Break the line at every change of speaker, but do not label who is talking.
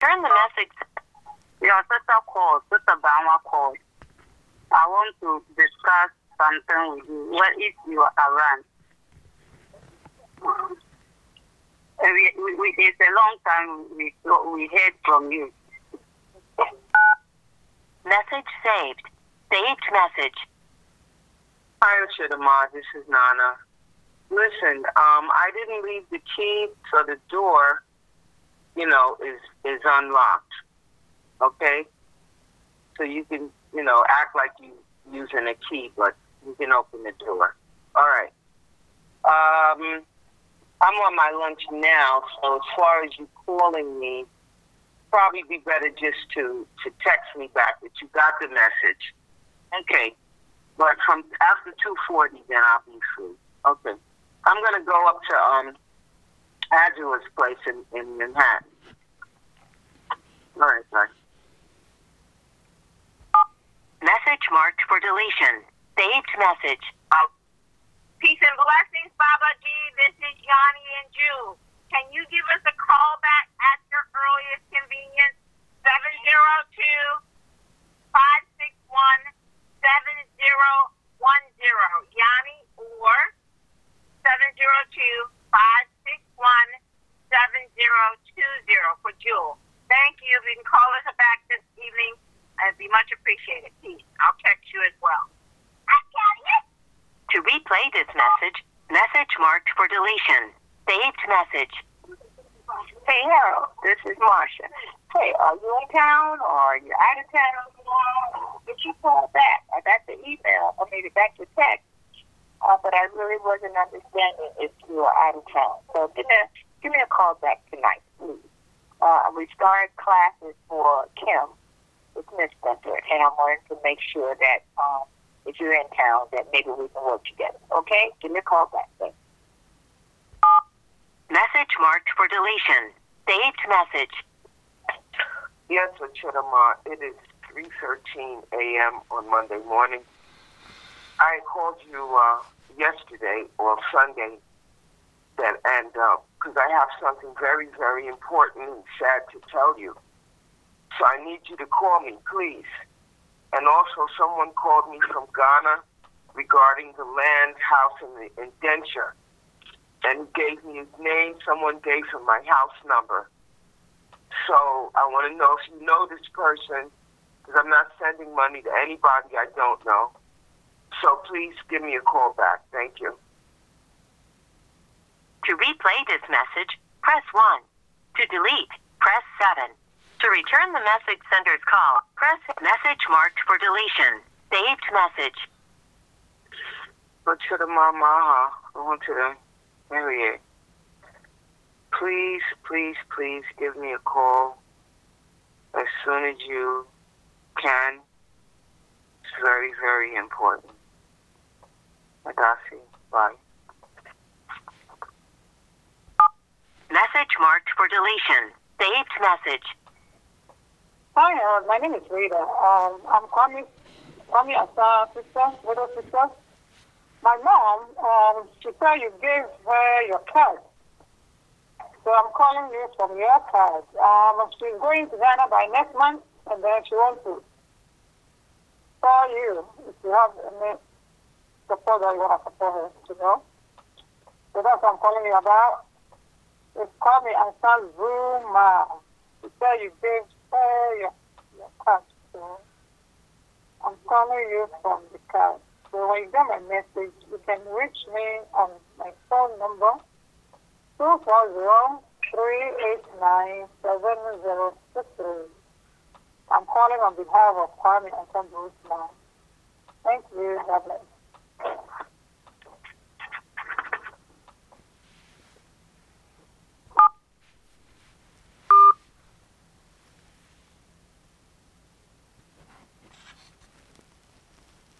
Turn the message.
Your sister called, Sister Bama called. I want to discuss something with you. What if you are around? Uh, We, we, we, it's a long time we, we heard from you.
Message saved. Saved message.
Hi, Chidamar. This is Nana. Listen, um, I didn't leave the key, to the door, you know, is is unlocked. Okay, so you can, you know, act like you using a key, but you can open the door. All right. Um, I'm on my lunch now, so as far as you calling me, probably be better just to to text me back that you got the message. Okay. But from after 2:40, then I'll be free. Okay. I'm gonna go up to um Angela's place in, in Manhattan. All right, bye.
Message marked for deletion. Saved message. Oh.
Peace and blessings, Baba G. This is Yanni and Jew. Can you give us a call back at your earliest convenience? 702 561 7010. Yanni or 702 561 7020 for Jewel. Thank you. If you can call us back this evening, I'd be much appreciated. Peace. I'll text you as well.
To replay this message, message marked for deletion. Saved message.
Hey, Harold, this is Marcia. Hey, are you in town or are you out of town? Did you call back? I got the email, or maybe back the text, uh, but I really wasn't understanding if you were out of town. So give me a, give me a call back tonight, please. Uh, we started classes for Kim with Miss Center, and I wanted to make sure that um, if you're in town, that maybe we can work together. Okay? Give me a call back. Thanks.
Message marked for deletion. Saved message.
Yes, Chidamar. It is 3:13 a.m. on Monday morning. I called you uh, yesterday or Sunday, that and because I have something very, very important and sad to tell you. So I need you to call me, please. And also, someone called me from Ghana regarding the land, house, and the indenture. And gave me his name. Someone gave him my house number. So I want to know if you know this person, because I'm not sending money to anybody I don't know. So please give me a call back. Thank you.
To replay this message, press 1. To delete, press 7. To return the message sender's call, press message marked for deletion. Saved message.
Go to the mama. Want to the Marriott. Please, please, please give me a call as soon as you can. It's very, very important. Adasi, bye.
Message marked for deletion. Saved message.
Hi, uh, my name is Rita. Um, I'm calling, calling as a sister, little sister. My mom, um, she said you gave her your card. So I'm calling you from your card. Um, she's going to Ghana by next month, and then she wants to call you if you have any support that you want to support her, you know. So that's what I'm calling you about. It's called me Ansan Zuma. She Tell you gave her your, your card. So I'm calling you from the card. So when you get my message, you can reach me on my phone number, 240-389-7063. I'm calling on behalf of Kwame and Sam Thank you. God bless.